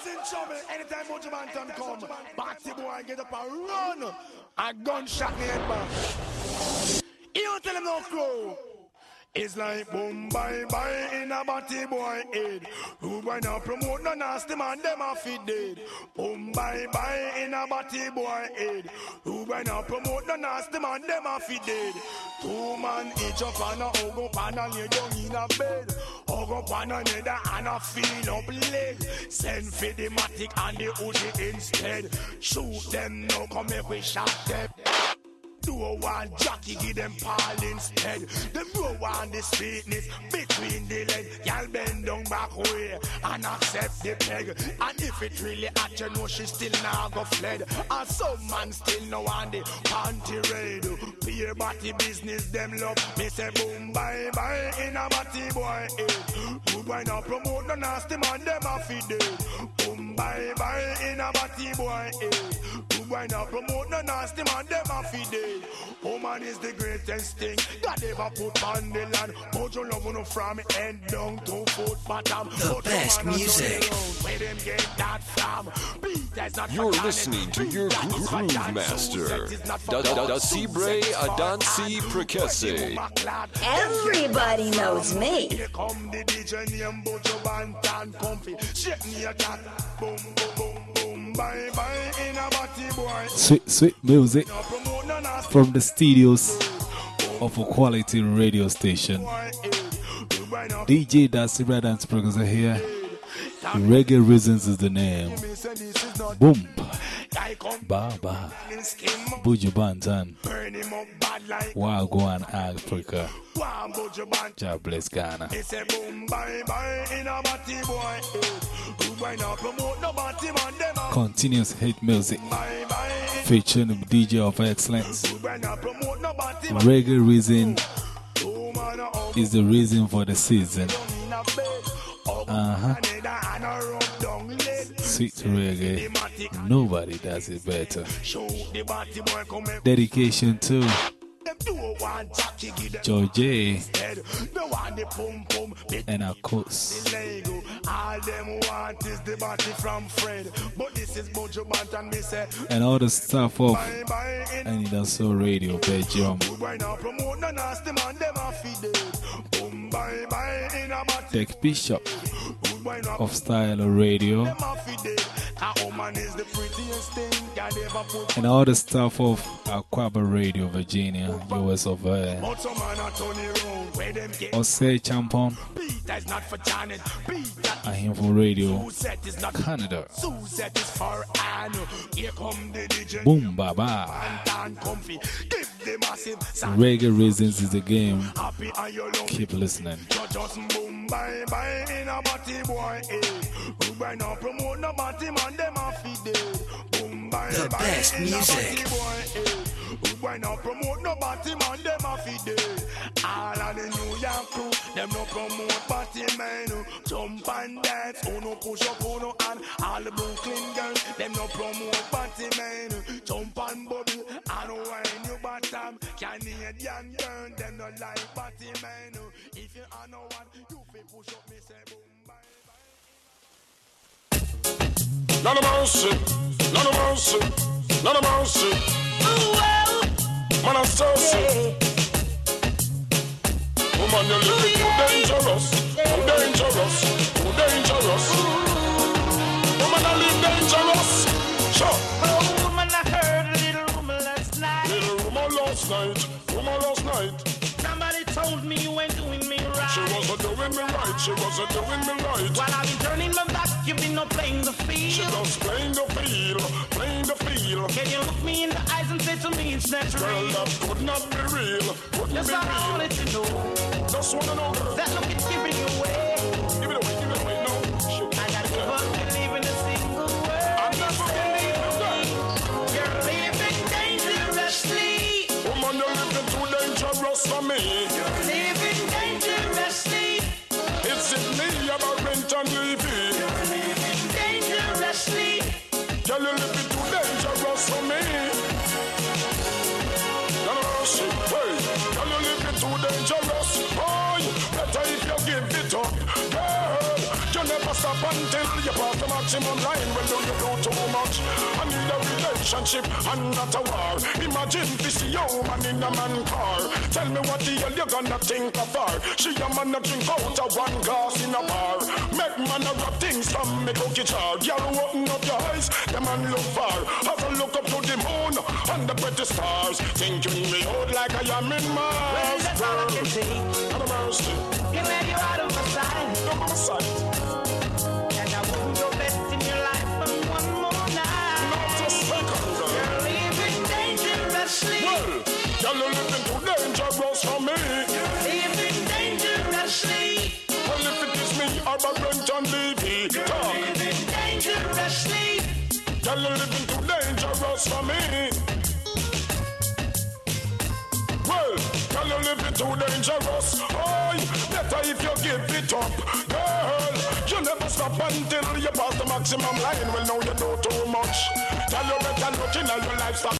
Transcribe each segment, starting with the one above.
Boys in trouble. Anytime Buju Banton come, Batty boy get up and run. A gunshot me head back. You don't tell him no crow. It's like boom bye bye in a batty boy head. Who boy now promote no nasty man, them a fit dead. Boom bye bye in a batty boy head. Who boy now promote no nasty man, them a fit dead. Two man each up on a hug up and a lay down in a bed. Hug up on another and a feel up leg. Send for the matic and the hoodie instead. Shoot them now, come make we shot them. Do a one jockey, give them Paul instead. Them know one the sweetness between the leg. Y'all bend down back way and accept the peg. And if it really at you know she still now go fled. And some man still no on the panty raid. Peer body business, them love. Me say boom bye bye in a body boy head. Good boy now promote the nasty man, them a feed dead. Boom bye bye in a body boy head. Good boy now promote the nasty man, them a feed dead. Woman is the greatest thing God ever put on the land. Mojo love no from head down to foot bottom. The But best woman a music. turn around, Where them get that from? Peter is not You're for listening to your That is groove for dance. master, Suzette is not for Da- da- da- dance. Cibre Suzette is for Adansi dance. Prekese. Where the woman clad. Everybody knows me. Here come the DJ name Buju Banton comfy. Shake me a cat. Boom, boom, boom, boom. Sweet, sweet music from the studios of a quality radio station. DJ and Sprinkles are here. Reggae Reasons is the name. Boom. Baba. in skin. Buju Banton. Burn him up bad like Wagwan Africa. one Buju Banton. God bless Ghana. He say boom, bye, bye in a body boy. eh. You buy no promote no body man. Them Continuous hit music bye, bye. featuring DJ of excellence. You buy no promote no body man. Reggae Reason Two man a hug is the reason for the season. in a Sweet reggae. Nobody does it better. Show the body boy come and Dedication to them do one jockey give them George J. head. No one the pum pum big and of course All them want is the body from Fred. But this is Buju Banton, me say. and all the stuff of Bye bye in Anidaso Radio Belgium. Why now promote no nasty man, them a feed it. Boom, bye bye in a body. Tech Bishop of Style Radio and all the stuff of Aquaba Radio Virginia, US of A. But some man a turn it round. Where them get Ose Champon, Ahimfo Radio, Canada. Boom Baba. Reggae Reasons is the game. Keep listening. Them a feed dead. Boom bye The bye best music. a body boy eh. Who buy no promote man them a feed dead. All of the New York crew them no promote body man. Eh. Jump and dance, push up, hand. All the Brooklyn girls them no promote body man. Eh. Jump and bubble and bottom. Canadian girl them no like body man. Eh. If you are no one, you fi push up me say boom None of mercy, none of mercy, none of mercy. Man, I'm so sick. Woman, you're living too dangerous, too dangerous, too dangerous. Woman, I live dangerous. Sure. Oh, woman, I heard a little rumor last night. Little rumor last night, rumor last night. Somebody told me you ain't doing me right. She wasn't doing me right, she wasn't doing me right. While I've been turning my back, you've been no playing the She field. just playing the field, playing the field. Can you look me in the eyes and say to me it's not Girl, that could not be real, couldn't Just be I real. wanted to know. Just wanna know. That look is giving you away. Give it away, until you pass the maximum line. Well, do you do too much? I need a relationship and not a war. Imagine this woman in a man car. Tell me what the hell you gonna think of her? She a man a drink out of one glass in a bar. Make man a rap things from me cookie jar. Girl, open up your eyes, the man look far. Have a look up to the moon and the pretty stars. Thinking me out like I am in Mars. Well, that's all I can. Have a mercy. For me. Well, girl, you living too dangerous. Oh, better if you give it up, girl. You never stop until you pass the maximum line. Well, now you know too much. Tell you better look in your lifestyle.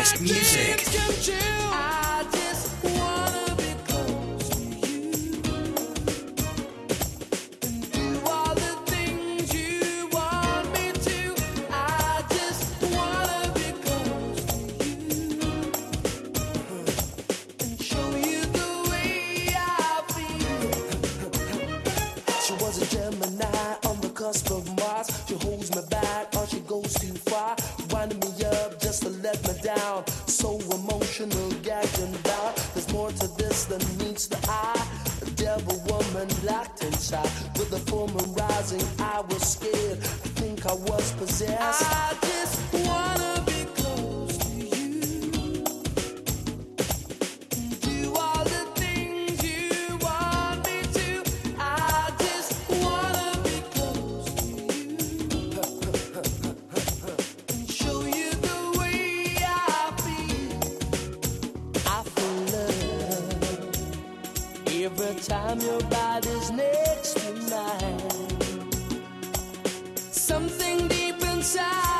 best music. Next. Something deep inside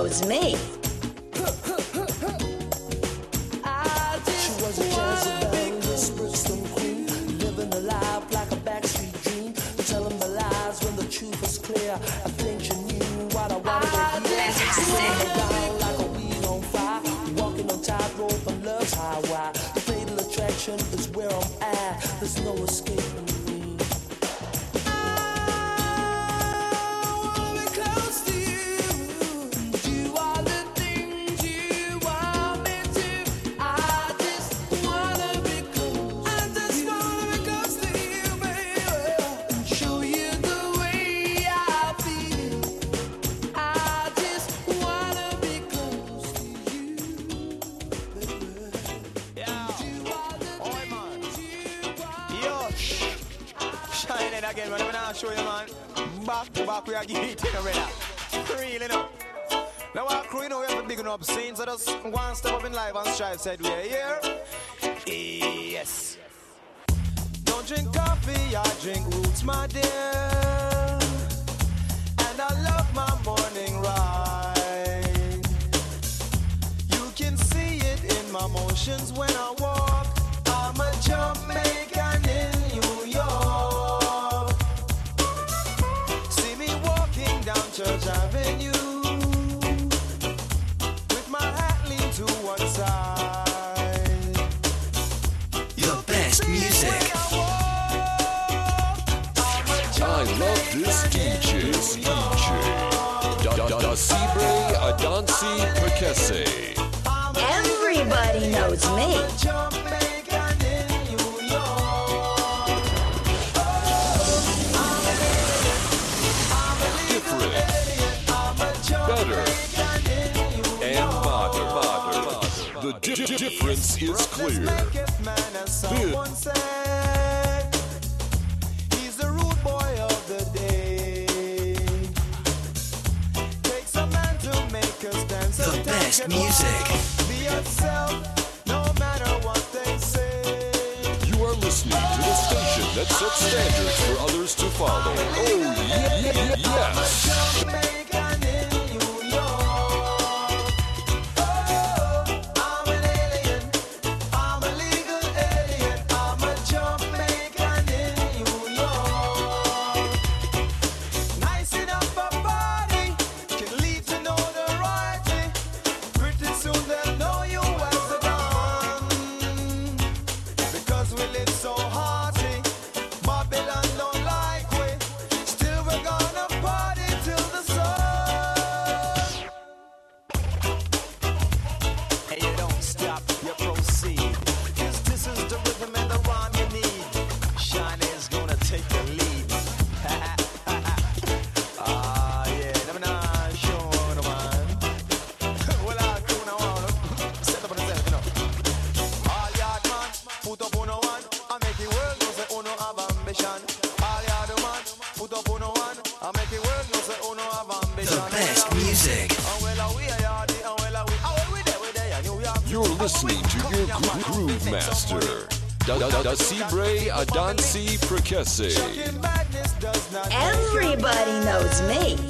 knows me. show you, man. Back to back, we are getting it, you know, brother. Really. Now, our crew, you know, we have a big enough scene, so just one step up in life and strive said we're here. Yes. Don't drink coffee, I drink roots, my dear. And I love my morning ride. You can see it in my motions when I walk. I'm a Jamaican. I love this DJ. DJ. Da, da, da Cibre Adansi Prekese. Everybody knows me. Different. Better. And modern. modern. The di- difference is clear. This best music. Be yourself, no you are listening to the station that sets standards for others to follow. Oh, yeah, yeah, yeah yes. Libre Adansi Prekese. Everybody knows me.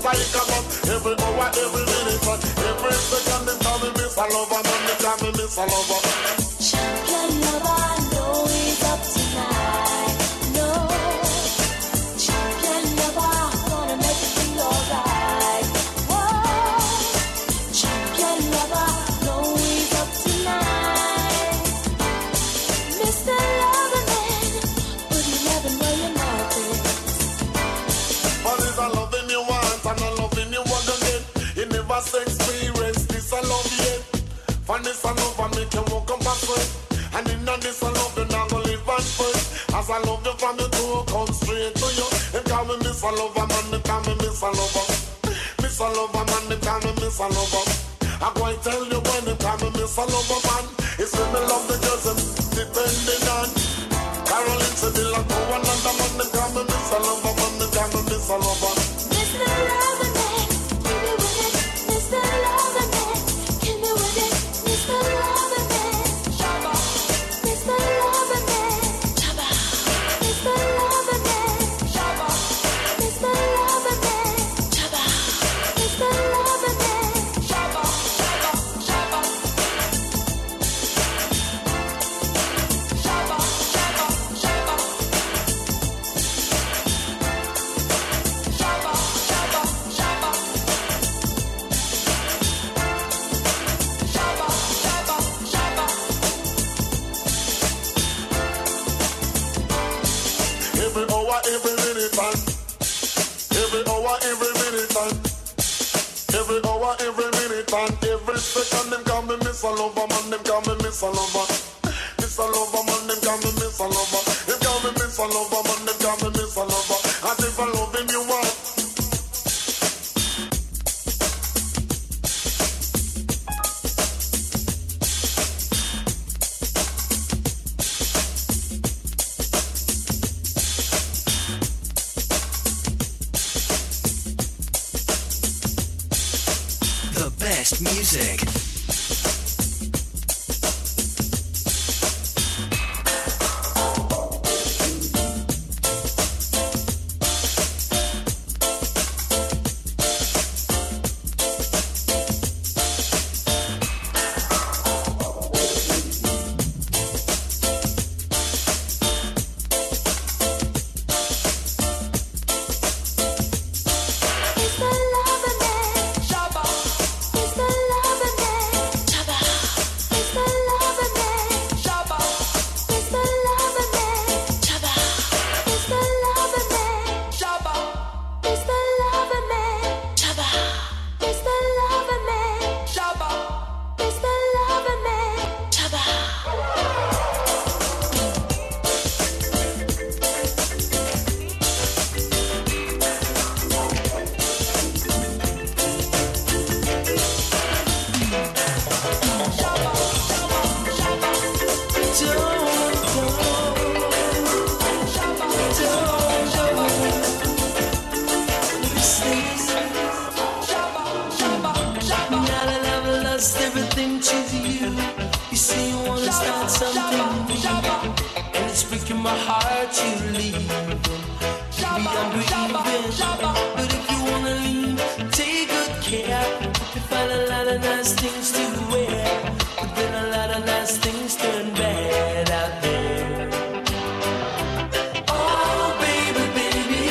just like a bomb. Every hour, every minute, and every second, they call me Miss Lover, man. They call me Miss Lover. Champion lover, know he's up You say experience this I love yet. For this I love and make you walk up backward. And in this I love you not gonna live first. As I love you from your toe, come straight to you. They call me Miss a Lover, man, they call me Miss a Lover. Miss a Lover, man, they call me Miss a Lover. I'm going to tell you when they call me Miss a Lover, man. It's when me love the girls and depending on. Caroline said they like go another man, they call me Miss a Lover, man, they call me Miss a Lover. Mr. Loverman, give Every minute, and every hour, every minute, and every hour, every minute, and every second, them call me Miss Lover, man, them call me Miss Lover. Miss Lover, man, them call me Miss Lover. Them call me Miss Lover, man, them call me Miss Lover.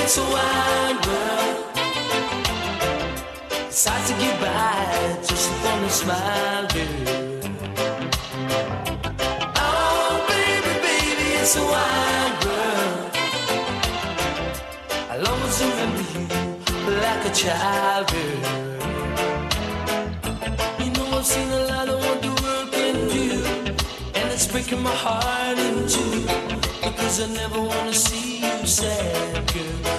It's a wide world. It's hard to get by just upon a smile, girl. Oh, baby, baby, it's a wild world. I'll always remember you like a child, girl. You know I've seen a lot of what the world can do, and it's breaking my heart in two because I never wanna see you sad, girl.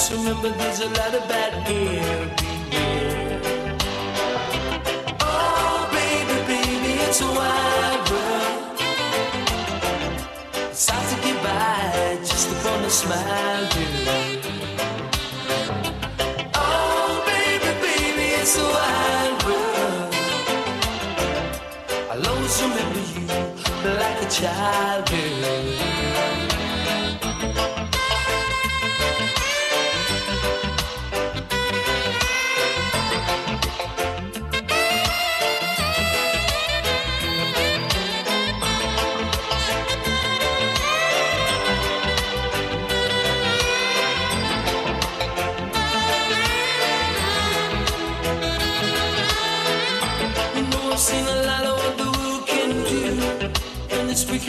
Just remember there's a lot of bad everywhere. Oh, baby, baby, it's a wild world. It's hard to get by just upon a smile, dear. Oh, baby, baby, it's a wild world. I'll always remember you like a child, dear.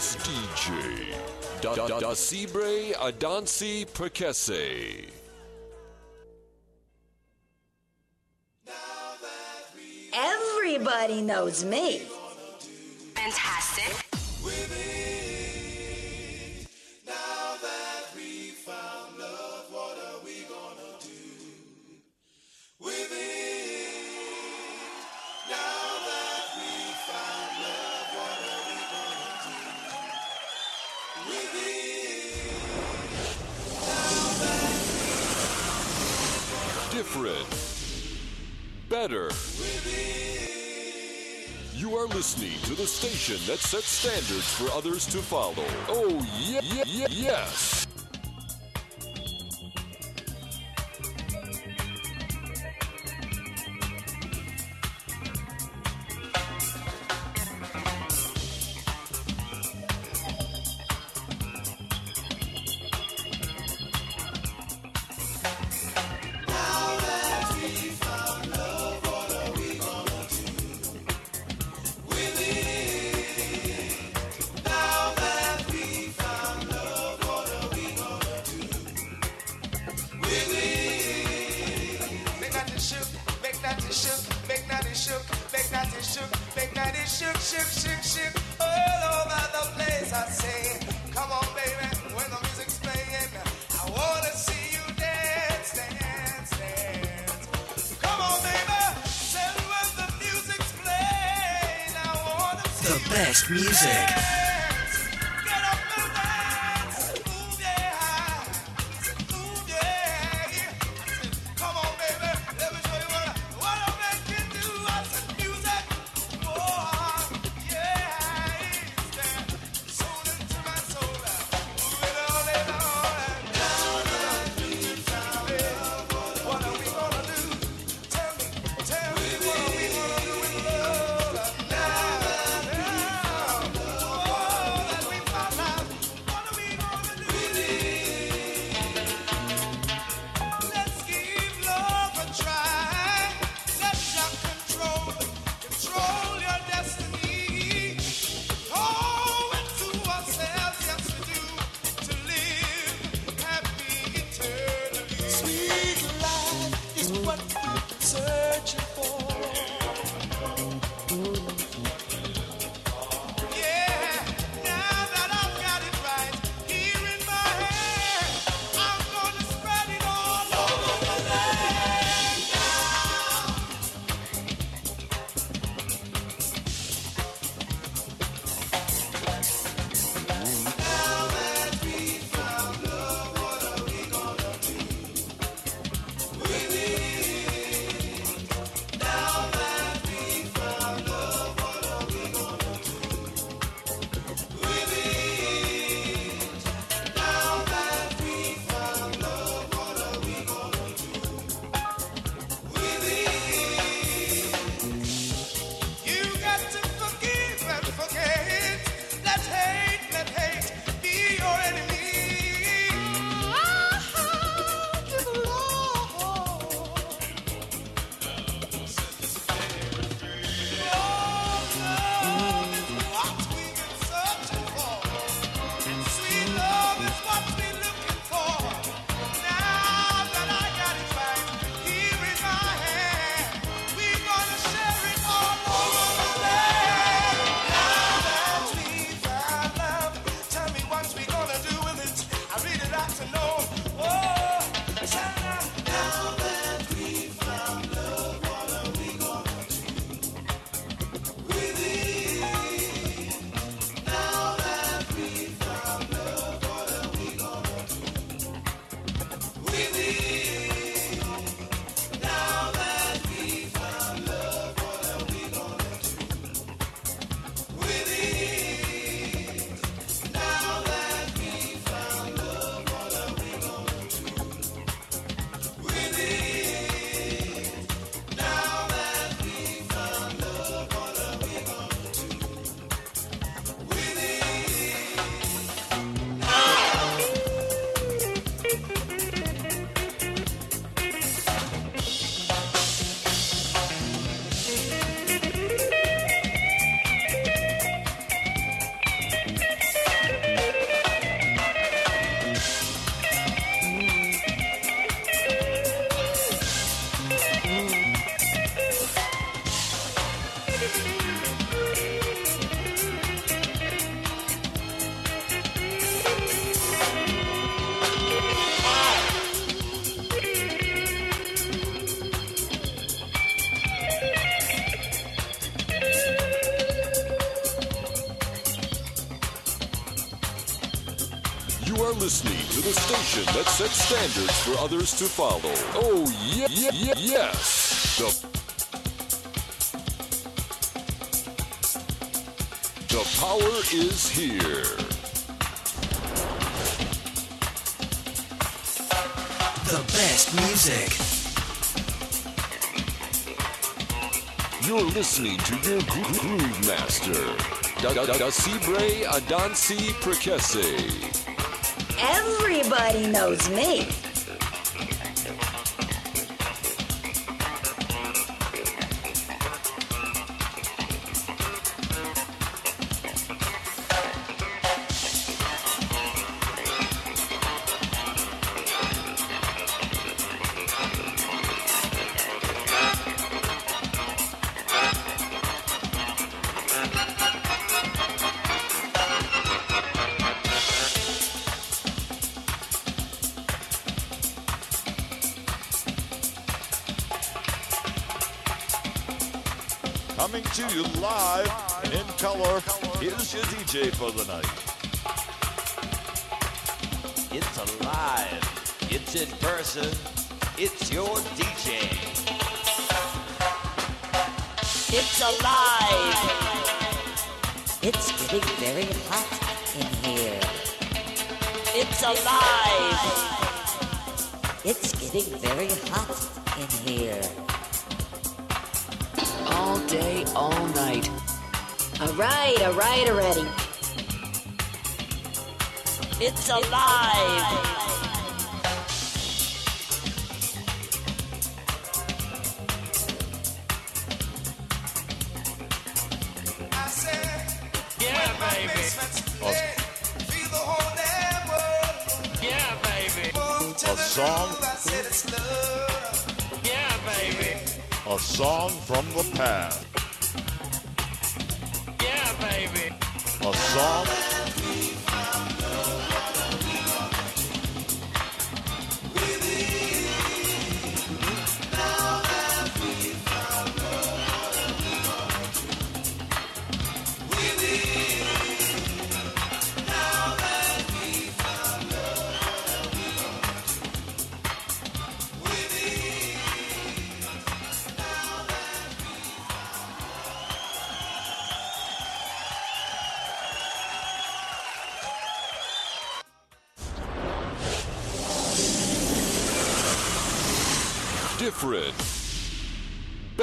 DJ. Da da da Adansi Prekese. Everybody knows me. Fantastic. different, better. You are listening to the station that sets standards for others to follow. Oh, yeah, yeah, yes. best music. Are listening to the station that sets standards for others to follow. Oh, yeah, yeah, yeah yes. The The power is here. The best music. You're listening to your groove master, Da Da Da Cibre Adansi Prekese. Everybody knows me. Coming to you live and in color, here's your DJ for the night. It's alive. It's in person. It's your DJ. It's alive. It's getting very hot in here. It's alive. It's getting very hot in here. Day, all night. All right, all right already. It's alive. Yeah, a song from the past. Yeah, baby. A song